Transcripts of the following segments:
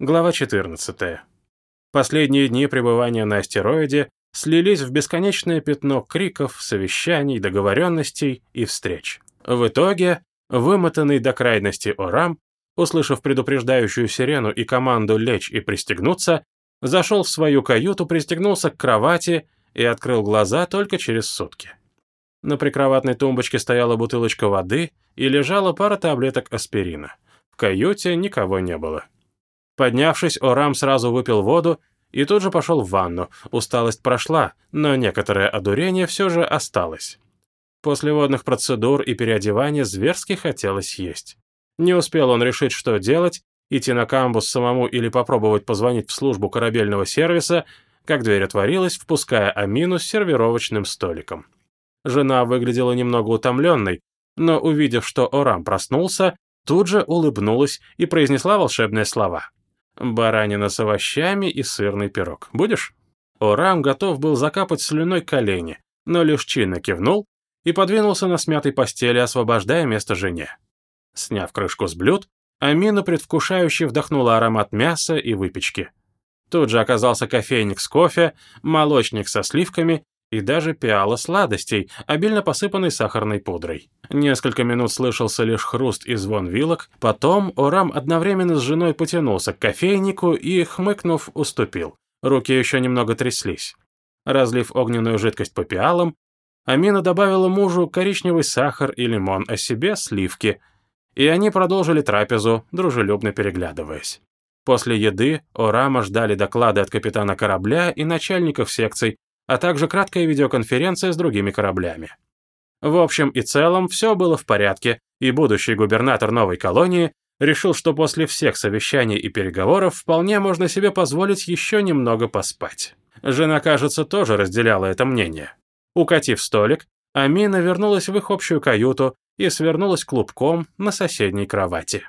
Глава 14. Последние дни пребывания на астероиде слились в бесконечное пятно криков, совещаний, договоренностей и встреч. В итоге, вымотанный до крайности Орам, услышав предупреждающую сирену и команду лечь и пристегнуться, зашел в свою каюту, пристегнулся к кровати и открыл глаза только через сутки. На прикроватной тумбочке стояла бутылочка воды и лежала пара таблеток аспирина. В каюте никого не было. Поднявшись, Орам сразу выпил воду и тут же пошел в ванну. Усталость прошла, но некоторое одурение все же осталось. После водных процедур и переодевания зверски хотелось есть. Не успел он решить, что делать, идти на камбус самому или попробовать позвонить в службу корабельного сервиса, как дверь отворилась, впуская Амину с сервировочным столиком. Жена выглядела немного утомленной, но, увидев, что Орам проснулся, тут же улыбнулась и произнесла волшебные слова. Баранина с овощами и сырный пирог. Будешь? Орам готов был закапать слюной колени, но лишь чинно кивнул и подвинулся на смятой постели, освобождая место жене. Сняв крышку с блюд, Амина предвкушающе вдохнула аромат мяса и выпечки. Тут же оказался кофейник с кофе, молочник со сливками и даже пиала сладостей, обильно посыпанной сахарной пудрой. Несколько минут слышался лишь хруст и звон вилок, потом Орам одновременно с женой потянулся к кофейнику и, хмыкнув, уступил. Руки еще немного тряслись. Разлив огненную жидкость по пиалам, Амина добавила мужу коричневый сахар и лимон, а себе сливки, и они продолжили трапезу, дружелюбно переглядываясь. После еды Орама ждали доклады от капитана корабля и начальников секций, а также краткая видеоконференция с другими кораблями. В общем и целом все было в порядке, и будущий губернатор новой колонии решил, что после всех совещаний и переговоров вполне можно себе позволить еще немного поспать. Жена, кажется, тоже разделяла это мнение. Укатив столик, Амина вернулась в их общую каюту и свернулась клубком на соседней кровати.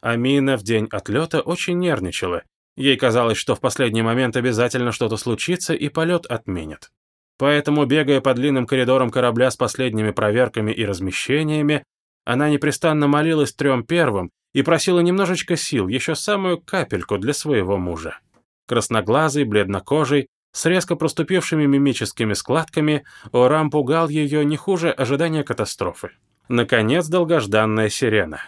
Амина в день отлета очень нервничала Ей казалось, что в последний момент обязательно что-то случится и полет отменят. Поэтому, бегая по длинным коридорам корабля с последними проверками и размещениями, она непрестанно молилась трем первым и просила немножечко сил, еще самую капельку для своего мужа. Красноглазый, бледнокожий, с резко проступившими мимическими складками, Орам пугал ее не хуже ожидания катастрофы. Наконец, долгожданная сирена.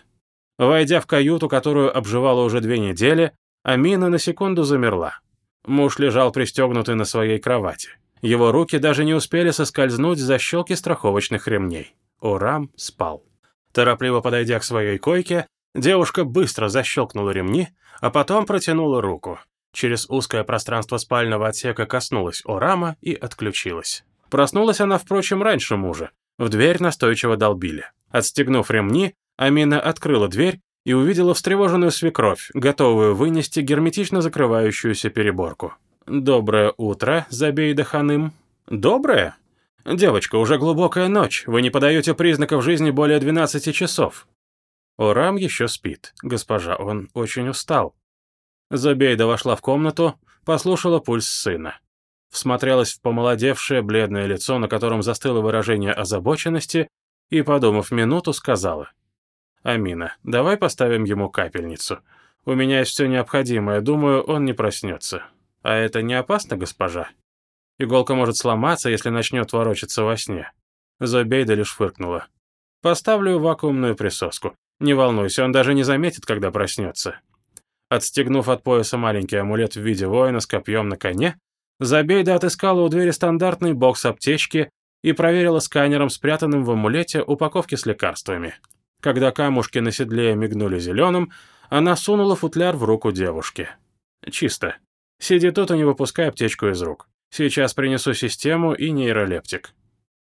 Войдя в каюту, которую обживала уже две недели, Амина на секунду замерла. Муж лежал пристегнутый на своей кровати. Его руки даже не успели соскользнуть за щелки страховочных ремней. Урам спал. Торопливо подойдя к своей койке, девушка быстро защелкнула ремни, а потом протянула руку. Через узкое пространство спального отсека коснулась Орама и отключилась. Проснулась она, впрочем, раньше мужа. В дверь настойчиво долбили. Отстегнув ремни, Амина открыла дверь и увидела встревоженную свекровь, готовую вынести герметично закрывающуюся переборку. «Доброе утро, Забейда Ханым». «Доброе? Девочка, уже глубокая ночь, вы не подаете признаков жизни более 12 часов». Орам еще спит, госпожа, он очень устал. Забейда вошла в комнату, послушала пульс сына. Всмотрелась в помолодевшее бледное лицо, на котором застыло выражение озабоченности, и, подумав минуту, сказала. «Амина, давай поставим ему капельницу. У меня есть все необходимое, думаю, он не проснется. А это не опасно, госпожа? Иголка может сломаться, если начнет ворочаться во сне». Зобейда лишь фыркнула. «Поставлю вакуумную присоску. Не волнуйся, он даже не заметит, когда проснется». Отстегнув от пояса маленький амулет в виде воина с копьем на коне, Забейда отыскала у двери стандартный бокс аптечки и проверила сканером, спрятанным в амулете, упаковки с лекарствами. Когда камушки на седле мигнули зеленым, она сунула футляр в руку девушки. «Чисто. Сиди тут и не выпускай аптечку из рук. Сейчас принесу систему и нейролептик».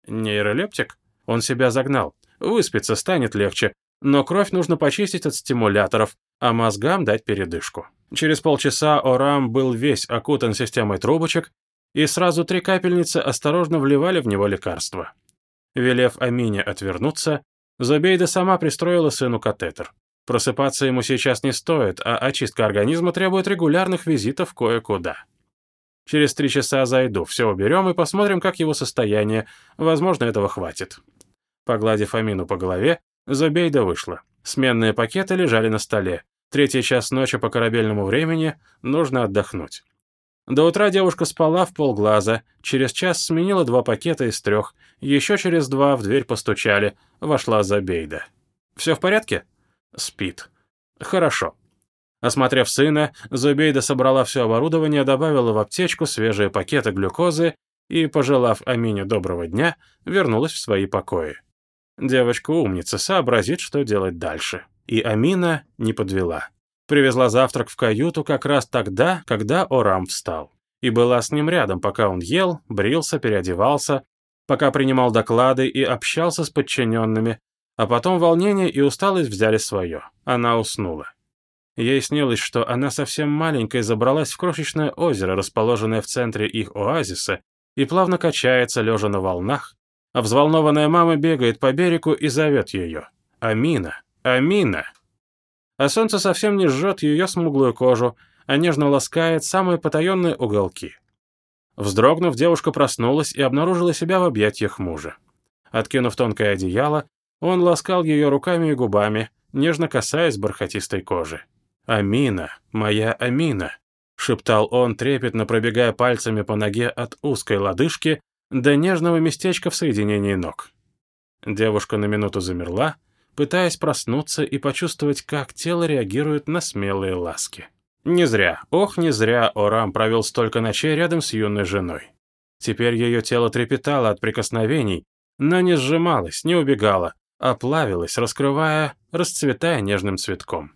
«Нейролептик?» Он себя загнал. Выспиться станет легче, но кровь нужно почистить от стимуляторов, а мозгам дать передышку. Через полчаса Орам был весь окутан системой трубочек, и сразу три капельницы осторожно вливали в него лекарства. Велев Амине отвернуться, Зубейда сама пристроила сыну катетер. Просыпаться ему сейчас не стоит, а очистка организма требует регулярных визитов кое-куда. Через три часа зайду, все уберем и посмотрим, как его состояние. Возможно, этого хватит. Погладив Амину по голове, Зубейда вышла. Сменные пакеты лежали на столе. Третий час ночи по корабельному времени, нужно отдохнуть. До утра девушка спала в полглаза, через час сменила два пакета из трех, еще через два в дверь постучали, вошла Забейда. «Все в порядке?» «Спит». «Хорошо». Осмотрев сына, Зубейда собрала все оборудование, добавила в аптечку свежие пакеты глюкозы и, пожелав Амине доброго дня, вернулась в свои покои. Девочка умница, сообразит, что делать дальше. И Амина не подвела. Привезла завтрак в каюту как раз тогда, когда Орам встал. И была с ним рядом, пока он ел, брился, переодевался, пока принимал доклады и общался с подчиненными, а потом волнение и усталость взяли свое. Она уснула. Ей снилось, что она совсем маленькая забралась в крошечное озеро, расположенное в центре их оазиса, и плавно качается, лежа на волнах, а взволнованная мама бегает по берегу и зовет ее. «Амина! Амина!» А солнце совсем не жжет ее смуглую кожу, а нежно ласкает самые потаенные уголки. Вздрогнув, девушка проснулась и обнаружила себя в объятиях мужа. Откинув тонкое одеяло, он ласкал ее руками и губами, нежно касаясь бархатистой кожи. «Амина, моя Амина», — шептал он, трепетно пробегая пальцами по ноге от узкой лодыжки до нежного местечка в соединении ног. Девушка на минуту замерла, пытаясь проснуться и почувствовать, как тело реагирует на смелые ласки. Не зря, ох, не зря Орам провел столько ночей рядом с юной женой. Теперь ее тело трепетало от прикосновений, но не сжималось, не убегало, а плавилось, раскрывая, расцветая нежным цветком.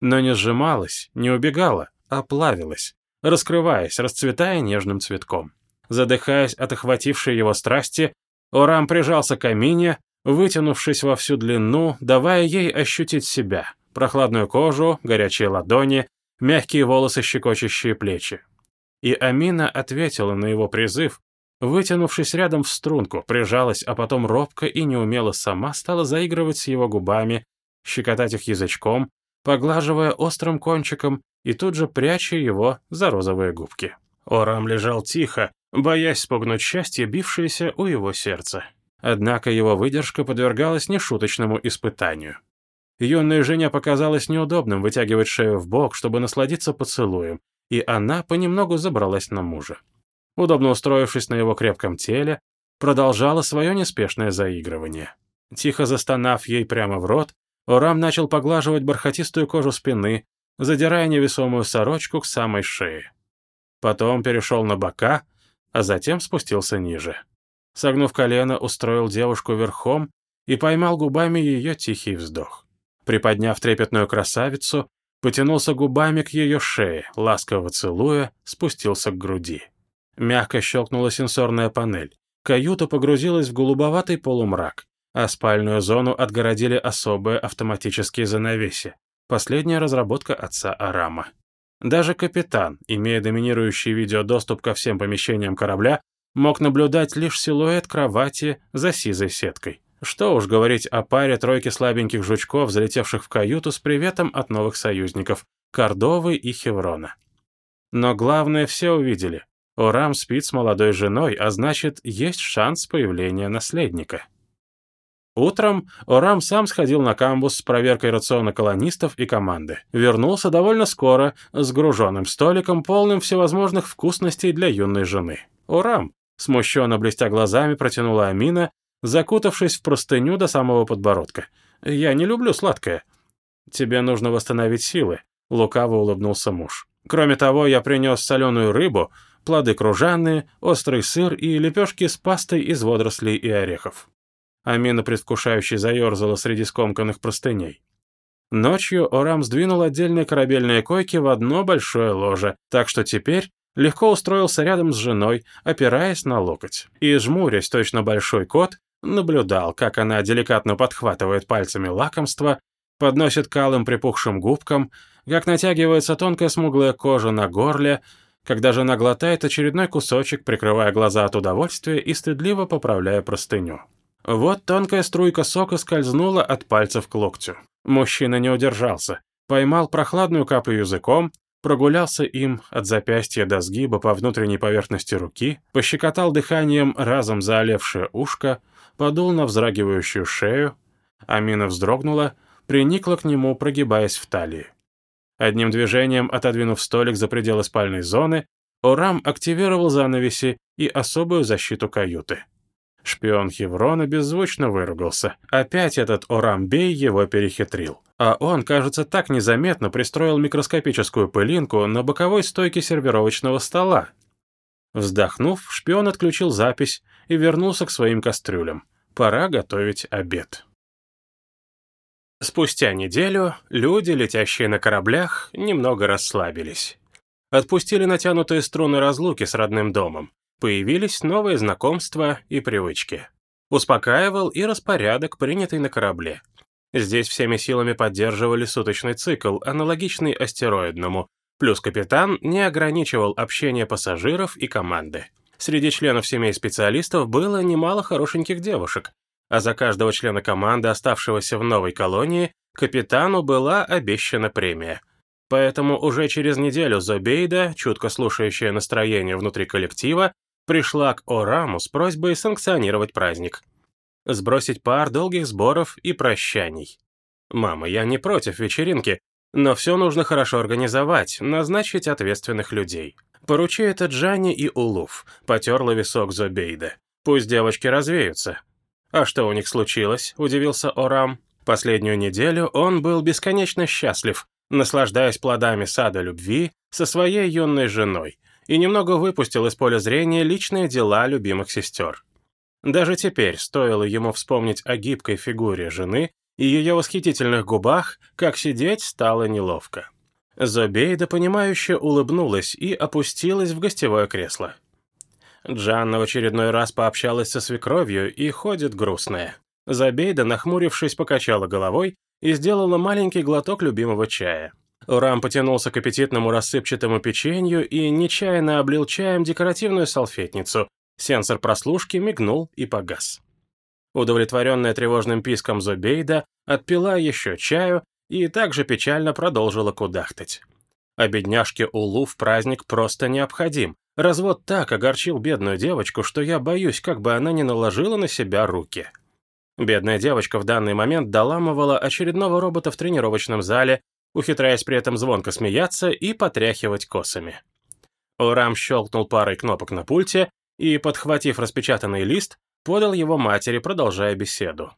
Но не сжималось, не убегало, а плавилось, раскрываясь, расцветая нежным цветком. Задыхаясь от охватившей его страсти, Орам прижался к Амине, вытянувшись во всю длину, давая ей ощутить себя, прохладную кожу, горячие ладони, мягкие волосы, щекочущие плечи. И Амина ответила на его призыв, вытянувшись рядом в струнку, прижалась, а потом робко и неумело сама стала заигрывать с его губами, щекотать их язычком, поглаживая острым кончиком и тут же пряча его за розовые губки. Орам лежал тихо, боясь спугнуть счастье, бившееся у его сердца. Однако его выдержка подвергалась нешуточному испытанию. Юной жене показалось неудобным вытягивать шею в бок, чтобы насладиться поцелуем, и она понемногу забралась на мужа. Удобно устроившись на его крепком теле, продолжала свое неспешное заигрывание. Тихо застонав ей прямо в рот, Орам начал поглаживать бархатистую кожу спины, задирая невесомую сорочку к самой шее. Потом перешел на бока, а затем спустился ниже. Согнув колено, устроил девушку верхом и поймал губами ее тихий вздох. Приподняв трепетную красавицу, потянулся губами к ее шее, ласково целуя, спустился к груди. Мягко щелкнула сенсорная панель. Каюта погрузилась в голубоватый полумрак, а спальную зону отгородили особые автоматические занавеси. Последняя разработка отца Арама. Даже капитан, имея доминирующий видеодоступ ко всем помещениям корабля, мог наблюдать лишь силуэт кровати за сизой сеткой. Что уж говорить о паре тройки слабеньких жучков, залетевших в каюту с приветом от новых союзников – Кордовы и Хеврона. Но главное все увидели. Орам спит с молодой женой, а значит, есть шанс появления наследника. Утром Орам сам сходил на камбус с проверкой рациона колонистов и команды. Вернулся довольно скоро, с груженным столиком, полным всевозможных вкусностей для юной жены. Орам, Смущенно блестя глазами протянула Амина, закутавшись в простыню до самого подбородка. «Я не люблю сладкое». «Тебе нужно восстановить силы», — лукаво улыбнулся муж. «Кроме того, я принес соленую рыбу, плоды кружанные, острый сыр и лепешки с пастой из водорослей и орехов». Амина предвкушающе заерзала среди скомканных простыней. Ночью Орам сдвинул отдельные корабельные койки в одно большое ложе, так что теперь легко устроился рядом с женой, опираясь на локоть. И, жмурясь точно большой кот, наблюдал, как она деликатно подхватывает пальцами лакомство, подносит калым припухшим губкам, как натягивается тонкая смуглая кожа на горле, когда жена глотает очередной кусочек, прикрывая глаза от удовольствия и стыдливо поправляя простыню. Вот тонкая струйка сока скользнула от пальцев к локтю. Мужчина не удержался, поймал прохладную каплю языком, прогулялся им от запястья до сгиба по внутренней поверхности руки, пощекотал дыханием разом заолевшее ушко, подул на вздрагивающую шею. Амина вздрогнула, приникла к нему, прогибаясь в талии. Одним движением, отодвинув столик за пределы спальной зоны, Орам активировал занавеси и особую защиту каюты. Шпион Хеврона беззвучно выругался. Опять этот Орамбей его перехитрил. А он, кажется, так незаметно пристроил микроскопическую пылинку на боковой стойке сервировочного стола. Вздохнув, шпион отключил запись и вернулся к своим кастрюлям. Пора готовить обед. Спустя неделю люди, летящие на кораблях, немного расслабились. Отпустили натянутые струны разлуки с родным домом. Появились новые знакомства и привычки. Успокаивал и распорядок, принятый на корабле. Здесь всеми силами поддерживали суточный цикл, аналогичный астероидному, плюс капитан не ограничивал общение пассажиров и команды. Среди членов семей специалистов было немало хорошеньких девушек, а за каждого члена команды, оставшегося в новой колонии, капитану была обещана премия. Поэтому уже через неделю Зобейда, чутко слушающая настроение внутри коллектива, пришла к Ораму с просьбой санкционировать праздник. Сбросить пар долгих сборов и прощаний. «Мама, я не против вечеринки, но все нужно хорошо организовать, назначить ответственных людей. Поручи это Джанни и Улуф», — потерла висок Зобейда. «Пусть девочки развеются». «А что у них случилось?» — удивился Орам. Последнюю неделю он был бесконечно счастлив, наслаждаясь плодами сада любви со своей юной женой, и немного выпустил из поля зрения личные дела любимых сестер. Даже теперь стоило ему вспомнить о гибкой фигуре жены и ее восхитительных губах, как сидеть стало неловко. Зобейда, понимающе улыбнулась и опустилась в гостевое кресло. Джанна в очередной раз пообщалась со свекровью и ходит грустная. Зобейда, нахмурившись, покачала головой и сделала маленький глоток любимого чая. Урам потянулся к аппетитному рассыпчатому печенью и нечаянно облил чаем декоративную салфетницу. Сенсор прослушки мигнул и погас. Удовлетворенная тревожным писком Зобейда отпила еще чаю и также печально продолжила кудахтать. А бедняжке Улу в праздник просто необходим. Развод так огорчил бедную девочку, что я боюсь, как бы она не наложила на себя руки. Бедная девочка в данный момент доламывала очередного робота в тренировочном зале, ухитряясь при этом звонко смеяться и потряхивать косами. Урам щелкнул парой кнопок на пульте и, подхватив распечатанный лист, подал его матери, продолжая беседу.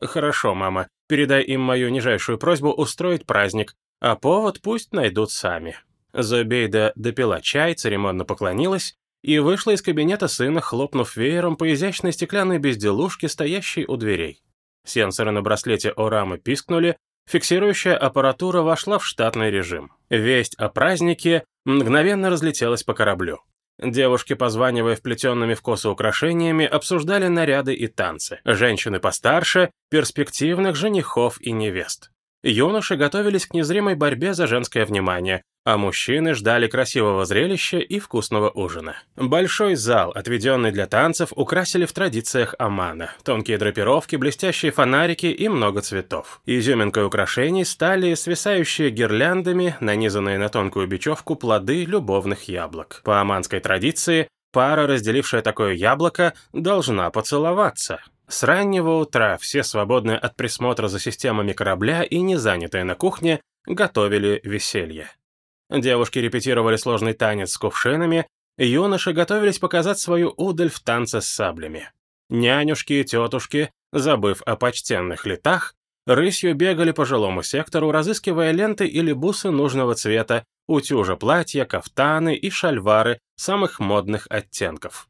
«Хорошо, мама, передай им мою нижайшую просьбу устроить праздник, а повод пусть найдут сами». Зобейда допила чай, церемонно поклонилась и вышла из кабинета сына, хлопнув веером по изящной стеклянной безделушке, стоящей у дверей. Сенсоры на браслете Орамы пискнули, Фиксирующая аппаратура вошла в штатный режим. Весть о празднике мгновенно разлетелась по кораблю. Девушки, позванивая вплетенными в косы украшениями, обсуждали наряды и танцы. Женщины постарше – перспективных женихов и невест. Юноши готовились к незримой борьбе за женское внимание, а мужчины ждали красивого зрелища и вкусного ужина. Большой зал, отведенный для танцев, украсили в традициях Омана. Тонкие драпировки, блестящие фонарики и много цветов. Изюминкой украшений стали свисающие гирляндами, нанизанные на тонкую бечевку плоды любовных яблок. По оманской традиции, пара, разделившая такое яблоко, должна поцеловаться. С раннего утра все свободные от присмотра за системами корабля и не занятые на кухне готовили веселье. Девушки репетировали сложный танец с кувшинами, юноши готовились показать свою удаль в танце с саблями. Нянюшки и тетушки, забыв о почтенных летах, рысью бегали по жилому сектору, разыскивая ленты или бусы нужного цвета, утюжа платья, кафтаны и шальвары самых модных оттенков.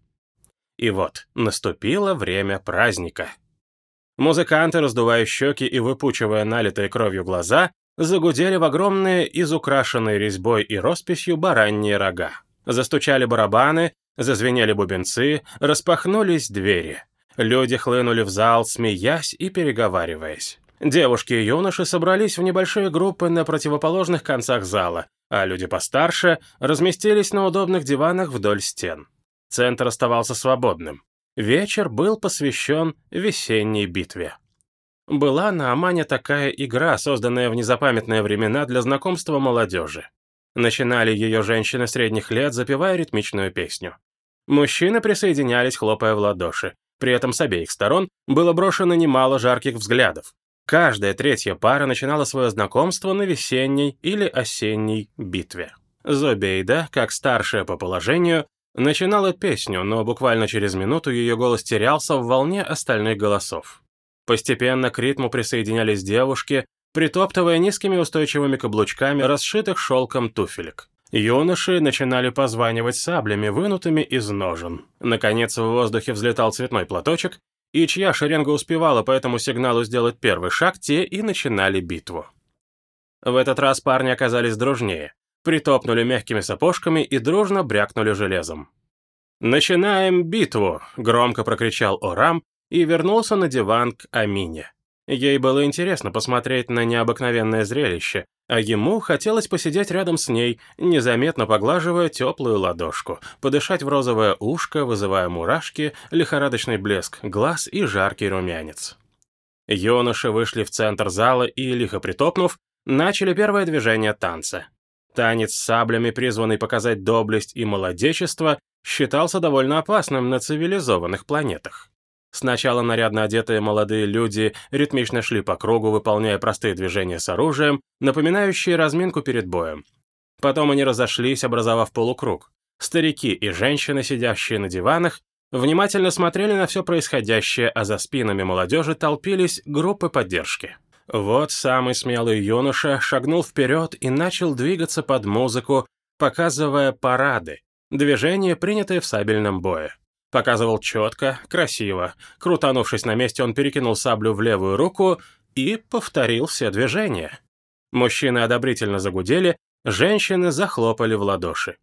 И вот, наступило время праздника. Музыканты, раздувая щеки и выпучивая налитые кровью глаза, загудели в огромные, изукрашенные резьбой и росписью бараньи рога. Застучали барабаны, зазвенели бубенцы, распахнулись двери. Люди хлынули в зал, смеясь и переговариваясь. Девушки и юноши собрались в небольшие группы на противоположных концах зала, а люди постарше разместились на удобных диванах вдоль стен. Центр оставался свободным. Вечер был посвящен весенней битве. Была на Амане такая игра, созданная в незапамятные времена для знакомства молодежи. Начинали ее женщины средних лет, запевая ритмичную песню. Мужчины присоединялись, хлопая в ладоши. При этом с обеих сторон было брошено немало жарких взглядов. Каждая третья пара начинала свое знакомство на весенней или осенней битве. Зобейда, как старшая по положению, начинала песню, но буквально через минуту ее голос терялся в волне остальных голосов. Постепенно к ритму присоединялись девушки, притоптывая низкими устойчивыми каблучками расшитых шелком туфелек. Юноши начинали позванивать саблями, вынутыми из ножен. Наконец в воздухе взлетал цветной платочек, и чья шеренга успевала по этому сигналу сделать первый шаг, те и начинали битву. В этот раз парни оказались дружнее, притопнули мягкими сапожками и дружно брякнули железом. «Начинаем битву!» — громко прокричал Орам и вернулся на диван к Амине. Ей было интересно посмотреть на необыкновенное зрелище, а ему хотелось посидеть рядом с ней, незаметно поглаживая теплую ладошку, подышать в розовое ушко, вызывая мурашки, лихорадочный блеск глаз и жаркий румянец. Юноши вышли в центр зала и, лихо притопнув, начали первое движение танца. Танец с саблями, призванный показать доблесть и молодечество, считался довольно опасным на цивилизованных планетах. Сначала нарядно одетые молодые люди ритмично шли по кругу, выполняя простые движения с оружием, напоминающие разминку перед боем. Потом они разошлись, образовав полукруг. Старики и женщины, сидящие на диванах, внимательно смотрели на все происходящее, а за спинами молодежи толпились группы поддержки. Вот самый смелый юноша шагнул вперед и начал двигаться под музыку, показывая парады, движения, принятые в сабельном бое. Показывал четко, красиво. Крутанувшись на месте, он перекинул саблю в левую руку и повторил все движения. Мужчины одобрительно загудели, женщины захлопали в ладоши.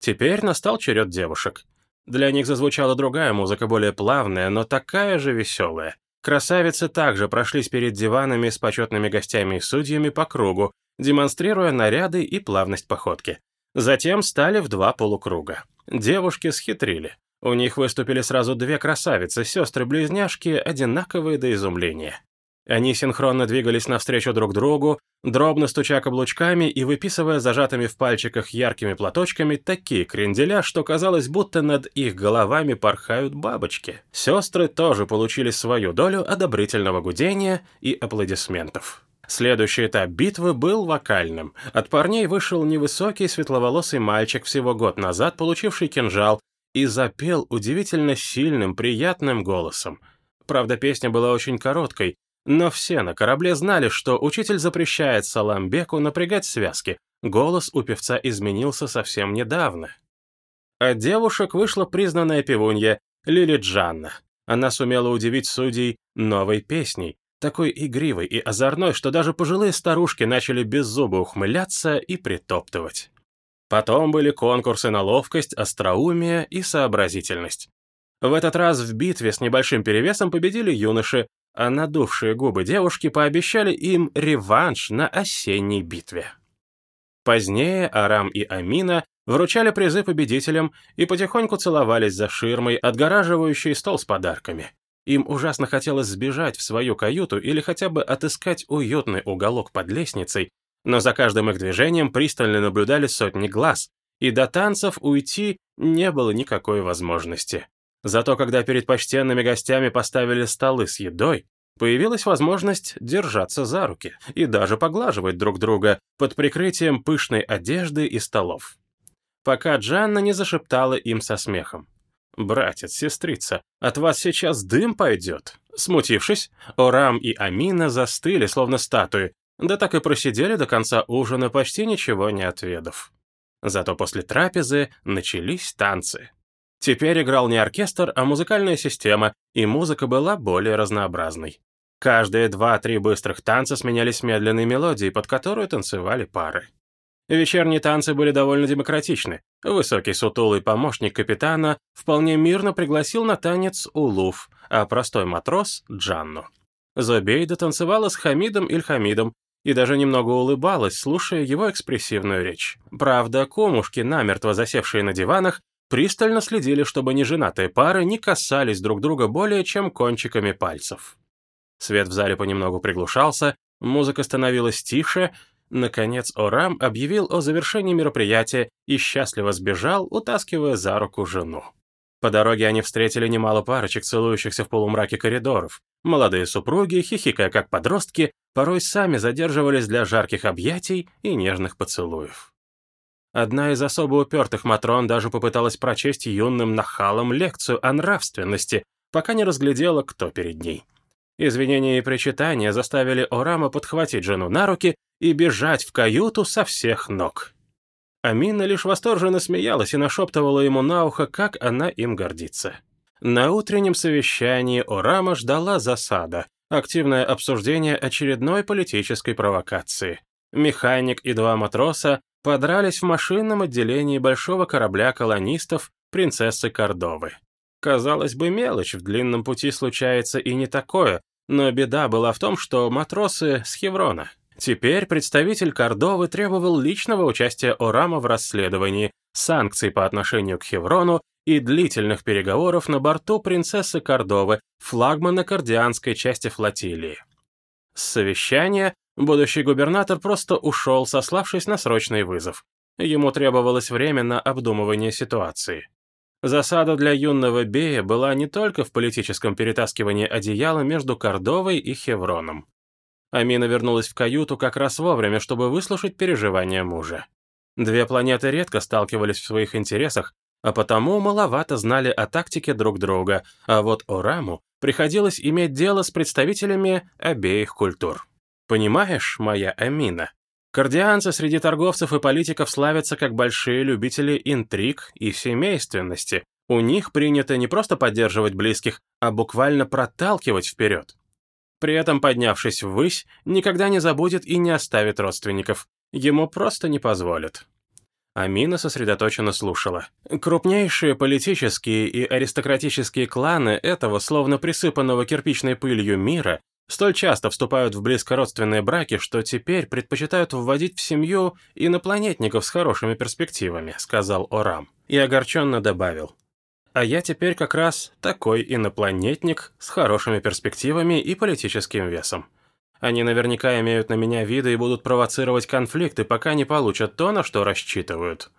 Теперь настал черед девушек. Для них зазвучала другая музыка, более плавная, но такая же веселая. Красавицы также прошлись перед диванами с почетными гостями и судьями по кругу, демонстрируя наряды и плавность походки. Затем стали в два полукруга. Девушки схитрили. У них выступили сразу две красавицы, сестры-близняшки, одинаковые до изумления. Они синхронно двигались навстречу друг другу, дробно стуча каблучками и выписывая зажатыми в пальчиках яркими платочками такие кренделя, что казалось, будто над их головами порхают бабочки. Сестры тоже получили свою долю одобрительного гудения и аплодисментов. Следующий этап битвы был вокальным. От парней вышел невысокий светловолосый мальчик, всего год назад получивший кинжал, и запел удивительно сильным, приятным голосом. Правда, песня была очень короткой, но все на корабле знали, что учитель запрещает Саламбеку напрягать связки. Голос у певца изменился совсем недавно. От девушек вышла признанная певунья Лили Джанна. Она сумела удивить судей новой песней, такой игривой и озорной, что даже пожилые старушки начали без зуба ухмыляться и притоптывать. Потом были конкурсы на ловкость, остроумие и сообразительность. В этот раз в битве с небольшим перевесом победили юноши, а надувшие губы девушки пообещали им реванш на осенней битве. Позднее Арам и Амина вручали призы победителям и потихоньку целовались за ширмой, отгораживающей стол с подарками. Им ужасно хотелось сбежать в свою каюту или хотя бы отыскать уютный уголок под лестницей, но за каждым их движением пристально наблюдали сотни глаз, и до танцев уйти не было никакой возможности. Зато когда перед почтенными гостями поставили столы с едой, появилась возможность держаться за руки и даже поглаживать друг друга под прикрытием пышной одежды и столов. Пока Джанна не зашептала им со смехом. «Братец, сестрица, от вас сейчас дым пойдет». Смутившись, Орам и Амина застыли, словно статуи, да так и просидели до конца ужина, почти ничего не отведав. Зато после трапезы начались танцы. Теперь играл не оркестр, а музыкальная система, и музыка была более разнообразной. Каждые два-три быстрых танца сменялись медленной мелодией, под которую танцевали пары. Вечерние танцы были довольно демократичны. Высокий сутулый помощник капитана вполне мирно пригласил на танец Улуф, а простой матрос — Джанну. Зобейда танцевала с Хамидом Ильхамидом, и даже немного улыбалась, слушая его экспрессивную речь. Правда, комушки, намертво засевшие на диванах, пристально следили, чтобы неженатые пары не касались друг друга более чем кончиками пальцев. Свет в зале понемногу приглушался, музыка становилась тише, наконец Орам объявил о завершении мероприятия и счастливо сбежал, утаскивая за руку жену. По дороге они встретили немало парочек, целующихся в полумраке коридоров. Молодые супруги, хихикая как подростки, порой сами задерживались для жарких объятий и нежных поцелуев. Одна из особо упертых Матрон даже попыталась прочесть юным нахалам лекцию о нравственности, пока не разглядела, кто перед ней. Извинения и причитания заставили Орама подхватить жену на руки и бежать в каюту со всех ног. Амина лишь восторженно смеялась и нашептывала ему на ухо, как она им гордится. На утреннем совещании Орама ждала засада, активное обсуждение очередной политической провокации. Механик и два матроса подрались в машинном отделении большого корабля колонистов принцессы Кордовы. Казалось бы, мелочь, в длинном пути случается и не такое, но беда была в том, что матросы с Хеврона. Теперь представитель Кордовы требовал личного участия Орама в расследовании, санкций по отношению к Хеврону и длительных переговоров на борту принцессы Кордовы, флагмана кардианской части флотилии. С совещания будущий губернатор просто ушел, сославшись на срочный вызов. Ему требовалось время на обдумывание ситуации. Засада для юного Бея была не только в политическом перетаскивании одеяла между Кордовой и Хевроном. Амина вернулась в каюту как раз вовремя, чтобы выслушать переживания мужа. Две планеты редко сталкивались в своих интересах, а потому маловато знали о тактике друг друга, а вот Ораму приходилось иметь дело с представителями обеих культур. Понимаешь, моя Амина? Кардианцы среди торговцев и политиков славятся как большие любители интриг и семейственности. У них принято не просто поддерживать близких, а буквально проталкивать вперед. При этом, поднявшись ввысь, никогда не забудет и не оставит родственников. Ему просто не позволят. Амина сосредоточенно слушала. Крупнейшие политические и аристократические кланы этого, словно присыпанного кирпичной пылью мира, столь часто вступают в близкородственные браки, что теперь предпочитают вводить в семью инопланетников с хорошими перспективами, сказал Орам. И огорченно добавил. А я теперь как раз такой инопланетник с хорошими перспективами и политическим весом. Они наверняка имеют на меня виды и будут провоцировать конфликты, пока не получат то, на что рассчитывают.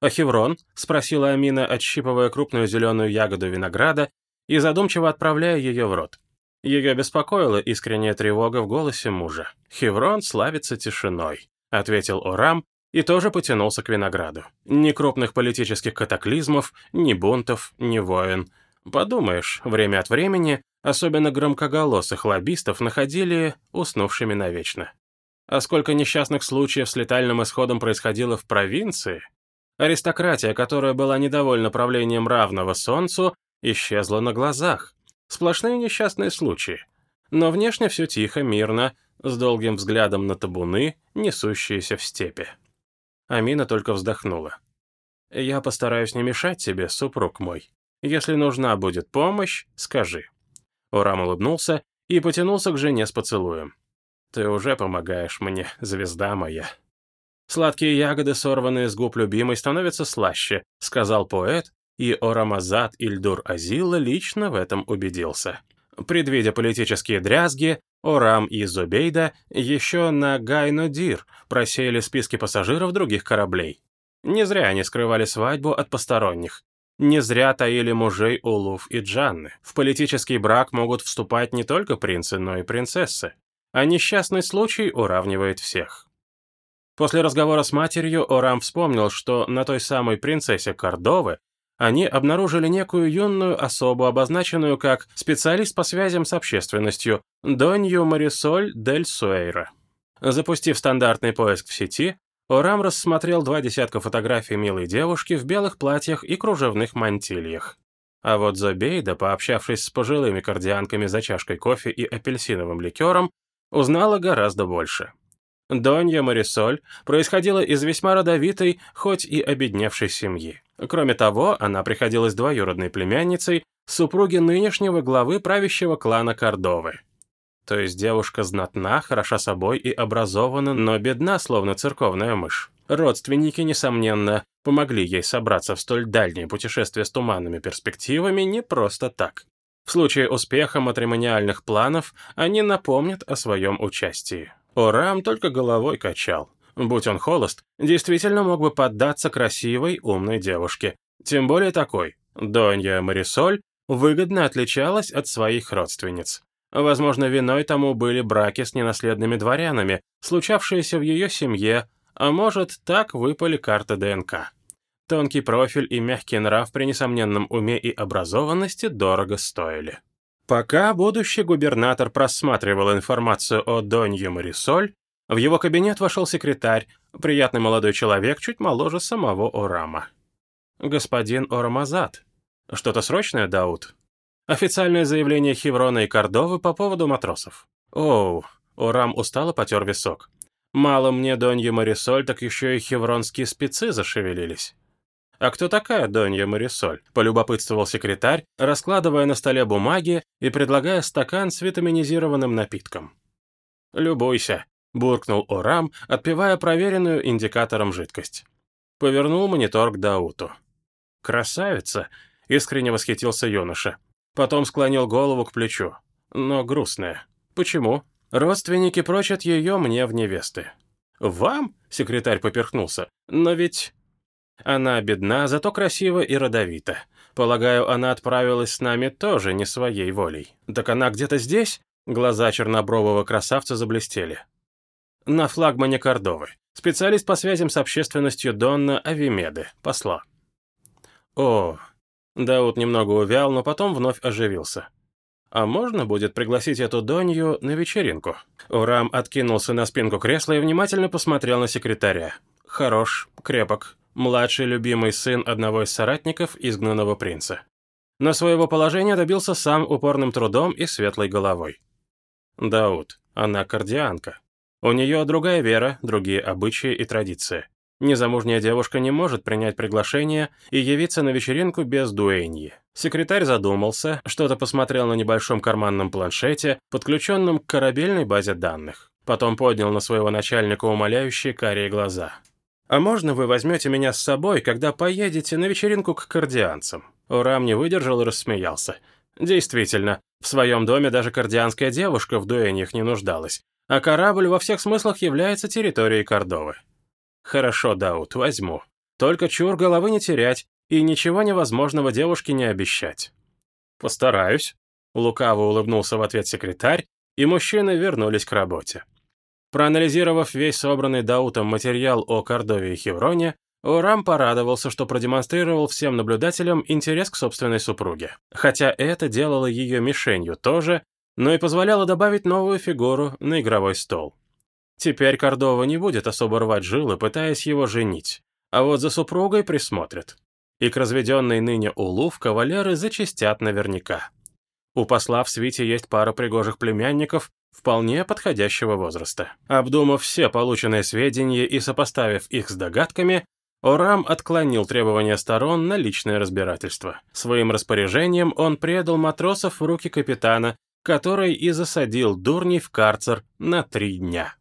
«А Хеврон?» — спросила Амина, отщипывая крупную зеленую ягоду винограда и задумчиво отправляя ее в рот. Ее беспокоила искренняя тревога в голосе мужа. «Хеврон славится тишиной», — ответил Орам, и тоже потянулся к винограду. Ни крупных политических катаклизмов, ни бунтов, ни войн. Подумаешь, время от времени, особенно громкоголосых лоббистов, находили уснувшими навечно. А сколько несчастных случаев с летальным исходом происходило в провинции? Аристократия, которая была недовольна правлением равного Солнцу, исчезла на глазах. Сплошные несчастные случаи. Но внешне все тихо, мирно, с долгим взглядом на табуны, несущиеся в степи. Амина только вздохнула. «Я постараюсь не мешать тебе, супруг мой. Если нужна будет помощь, скажи». Урам улыбнулся и потянулся к жене с поцелуем. «Ты уже помогаешь мне, звезда моя». «Сладкие ягоды, сорванные с губ любимой, становятся слаще», сказал поэт, и Орамазад Ильдур Азилла лично в этом убедился. Предвидя политические дрязги, Орам и Зубейда еще на Гайно-Дир просеяли списки пассажиров других кораблей. Не зря они скрывали свадьбу от посторонних. Не зря таили мужей Улуф и Джанны. В политический брак могут вступать не только принцы, но и принцессы. А несчастный случай уравнивает всех. После разговора с матерью Орам вспомнил, что на той самой принцессе Кордовы они обнаружили некую юную особу, обозначенную как специалист по связям с общественностью, Донью Марисоль Дель Суэйра. Запустив стандартный поиск в сети, Орам рассмотрел два десятка фотографий милой девушки в белых платьях и кружевных мантильях. А вот Зобейда, пообщавшись с пожилыми кардианками за чашкой кофе и апельсиновым ликером, узнала гораздо больше. Донья Марисоль происходила из весьма родовитой, хоть и обедневшей семьи. Кроме того, она приходилась двоюродной племянницей супруги нынешнего главы правящего клана Кордовы. То есть девушка знатна, хороша собой и образована, но бедна, словно церковная мышь. Родственники, несомненно, помогли ей собраться в столь дальнее путешествие с туманными перспективами не просто так. В случае успеха матримониальных планов они напомнят о своем участии. Орам только головой качал будь он холост, действительно мог бы поддаться красивой, умной девушке. Тем более такой. Донья Марисоль выгодно отличалась от своих родственниц. Возможно, виной тому были браки с ненаследными дворянами, случавшиеся в ее семье, а может, так выпали карты ДНК. Тонкий профиль и мягкий нрав при несомненном уме и образованности дорого стоили. Пока будущий губернатор просматривал информацию о Донье Марисоль, в его кабинет вошел секретарь, приятный молодой человек, чуть моложе самого Орама. «Господин Орамазад. Что-то срочное, Дауд?» Официальное заявление Хеврона и Кордовы по поводу матросов. Оу, Орам устало потер висок. Мало мне Донья Марисоль, так еще и хевронские спецы зашевелились. «А кто такая Донья Марисоль?» – полюбопытствовал секретарь, раскладывая на столе бумаги и предлагая стакан с витаминизированным напитком. «Любуйся», – буркнул Орам, отпивая проверенную индикатором жидкость. Повернул монитор к Дауту. «Красавица!» – искренне восхитился юноша. Потом склонил голову к плечу. Но грустная. «Почему?» «Родственники прочат ее мне в невесты». «Вам?» — секретарь поперхнулся. «Но ведь...» Она бедна, зато красива и родовита. Полагаю, она отправилась с нами тоже не своей волей. Так она где-то здесь? Глаза чернобрового красавца заблестели. На флагмане Кордовы. Специалист по связям с общественностью Донна Авимеды, посла. О, Дауд немного увял, но потом вновь оживился. «А можно будет пригласить эту Донью на вечеринку?» Урам откинулся на спинку кресла и внимательно посмотрел на секретаря. «Хорош, крепок, младший любимый сын одного из соратников изгнанного принца. Но своего положения добился сам упорным трудом и светлой головой. Дауд, она кардианка. У нее другая вера, другие обычаи и традиции. Незамужняя девушка не может принять приглашение и явиться на вечеринку без дуэньи. Секретарь задумался, что-то посмотрел на небольшом карманном планшете, подключенном к корабельной базе данных. Потом поднял на своего начальника умоляющие карие глаза. «А можно вы возьмете меня с собой, когда поедете на вечеринку к кардианцам?» Урам не выдержал и рассмеялся. Действительно, в своем доме даже кардианская девушка в дуэньях не нуждалась, а корабль во всех смыслах является территорией Кордовы. «Хорошо, Дауд, возьму. Только чур головы не терять и ничего невозможного девушке не обещать». «Постараюсь», — лукаво улыбнулся в ответ секретарь, и мужчины вернулись к работе. Проанализировав весь собранный Даутом материал о Кордове и Хевроне, Урам порадовался, что продемонстрировал всем наблюдателям интерес к собственной супруге. Хотя это делало ее мишенью тоже, но и позволяло добавить новую фигуру на игровой стол. Теперь Кордова не будет особо рвать жилы, пытаясь его женить, а вот за супругой присмотрит. И к разведенной ныне Улув кавалеры зачастят наверняка. У посла в свите есть пара пригожих племянников, вполне подходящего возраста. Обдумав все полученные сведения и сопоставив их с догадками, Орам отклонил требования сторон на личное разбирательство. Своим распоряжением он предал матросов в руки капитана, который и засадил дурней в карцер на три дня.